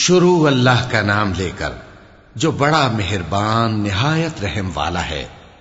शुरू अल्लाह का नाम लेकर जो बड़ा मेहरबान निहायत रहम वाला है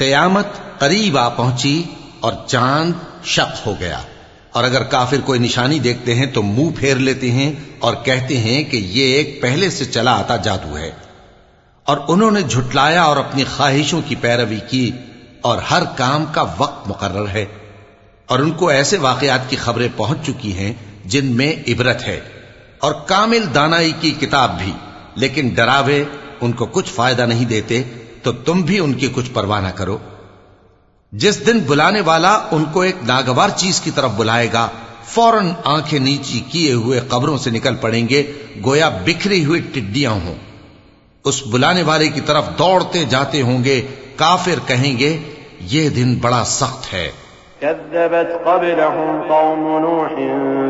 कयामत करीब आ पहुंची और चांद शक हो गया और अगर काफिर कोई निशानी देखते हैं तो मुंह फेर लेते हैं और कहते हैं कि ये एक पहले से चला आता जादू है और उन्होंने झुटलाया और अपनी ख्वाहिशों की पैरवी की और हर काम का वक्त मुकर्र है और उनको ऐसे वाकयात की खबरें पहुंच चुकी हैं जिनमें इबरत है और कामिल दानाई की किताब भी, लेकिन डरावे उनको कुछ फ़ायदा नहीं देते तो तुम भी उनकी कुछ परवाह ना करो। जिस दिन बुलाने वाला उनको एक नागवार चीज़ की तरफ़ बुलाएगा, फ़ौरन आँखें नीची किए हुए कब्रों से निकल पड़ेंगे, गोया बिखरी हुई टिड्डियाँ हों। उस बुलाने वाले की तरफ़ दौड़ते जाते होंगे, काफिर कहेंगे, ये दिन बड़ा सख्त है।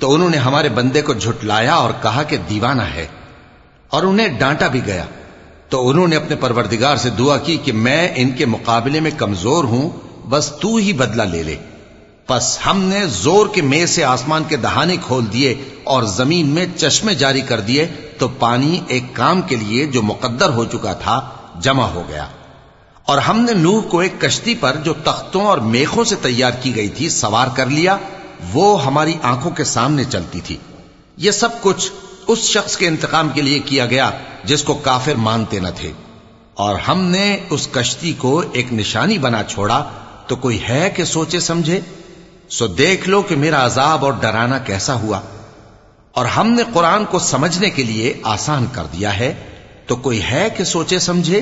तो उन्होंने हमारे बंदे को झुटलाया और कहा कि दीवाना है, और उन्हें डांटा भी गया। तो उन्होंने अपने परवरदिगार से दुआ की कि मैं इनके मुकाबले में कमज़ोर हूँ, बस तू ही बदला ले ले। बस हमने ज़ोर के में से आसमान के दहाने खोल दिए और ज़मीन में चश्मे जारी कर दिए तो पानी एक काम के लिए जो मुकद्दर हो चुका था, जमा हो गया। और हमने नूह को एक कश्ती पर जो तख्तों और मेखों से तैयार की गई थी, सवार कर लिया वो हमारी आंखों के सामने चलती थी ये सब कुछ उस शख्स के इंतकाम के लिए किया गया जिसको काफिर मानते न थे और हमने उस कश्ती को एक निशानी बना छोड़ा तो कोई है कि सोचे समझे सो देख लो कि मेरा अजाब और डराना कैसा हुआ और हमने कुरान को समझने के लिए आसान कर दिया है तो कोई है कि सोचे समझे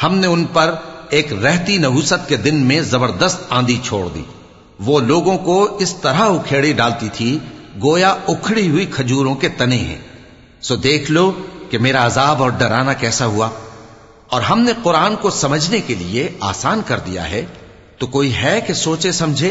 हमने उन पर एक रहती नहुसत के दिन में ज़बरदस्त आंधी छोड़ दी। वो लोगों को इस तरह उखेड़ी डालती थी, गोया उखड़ी हुई खजूरों के तने हैं। सो देख लो कि मेरा अजाब और डराना कैसा हुआ। और हमने कुरान को समझने के लिए आसान कर दिया है। तो कोई है कि सोचे समझे?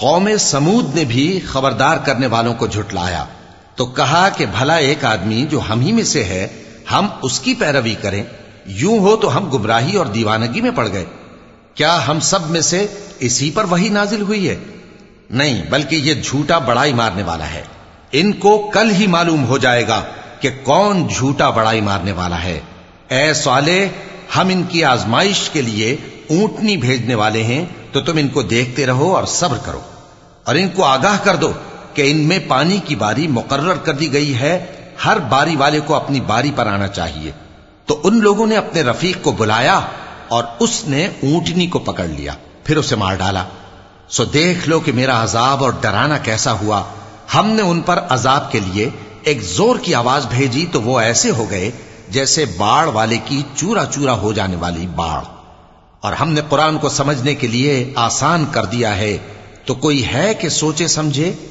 कौम समूद ने भी खबरदार करने वालों को झुटलाया तो कहा कि भला एक आदमी जो हम ही में से है हम उसकी पैरवी करें यूँ हो तो हम गुमराही और दीवानगी में पड़ गए क्या हम सब में से इसी पर वही नाजिल हुई है नहीं बल्कि ये झूठा बड़ाई मारने वाला है इनको कल ही मालूम हो जाएगा कि कौन झूठा बड़ाई मारने वाला है। ए साले, हम इनकी आजमाइश के लिए ऊंटनी भेजने वाले हैं तो तुम इनको देखते रहो और सब्र करो। और इनको आगाह कर दो कि इनमें पानी की बारी मुकर्र कर दी गई है, हर बारी वाले को अपनी बारी पर आना चाहिए। तो उन लोगों ने अपने रफीक को बुलाया और उसने ऊंटनी को पकड़ लिया, फिर उसे मार डाला। सो देख लो कि मेरा अजाब और डराना कैसा हुआ। हमने उन पर अजाब के लिए एक ज़ोर की आवाज़ भेजी तो वो ऐसे हो गए जैसे बाढ़ वाले की चूरा चूरा हो जाने वाली बाढ़। और हमने कुरान को समझने के लिए आसान कर दिया है तो कोई है कि सोचे समझे?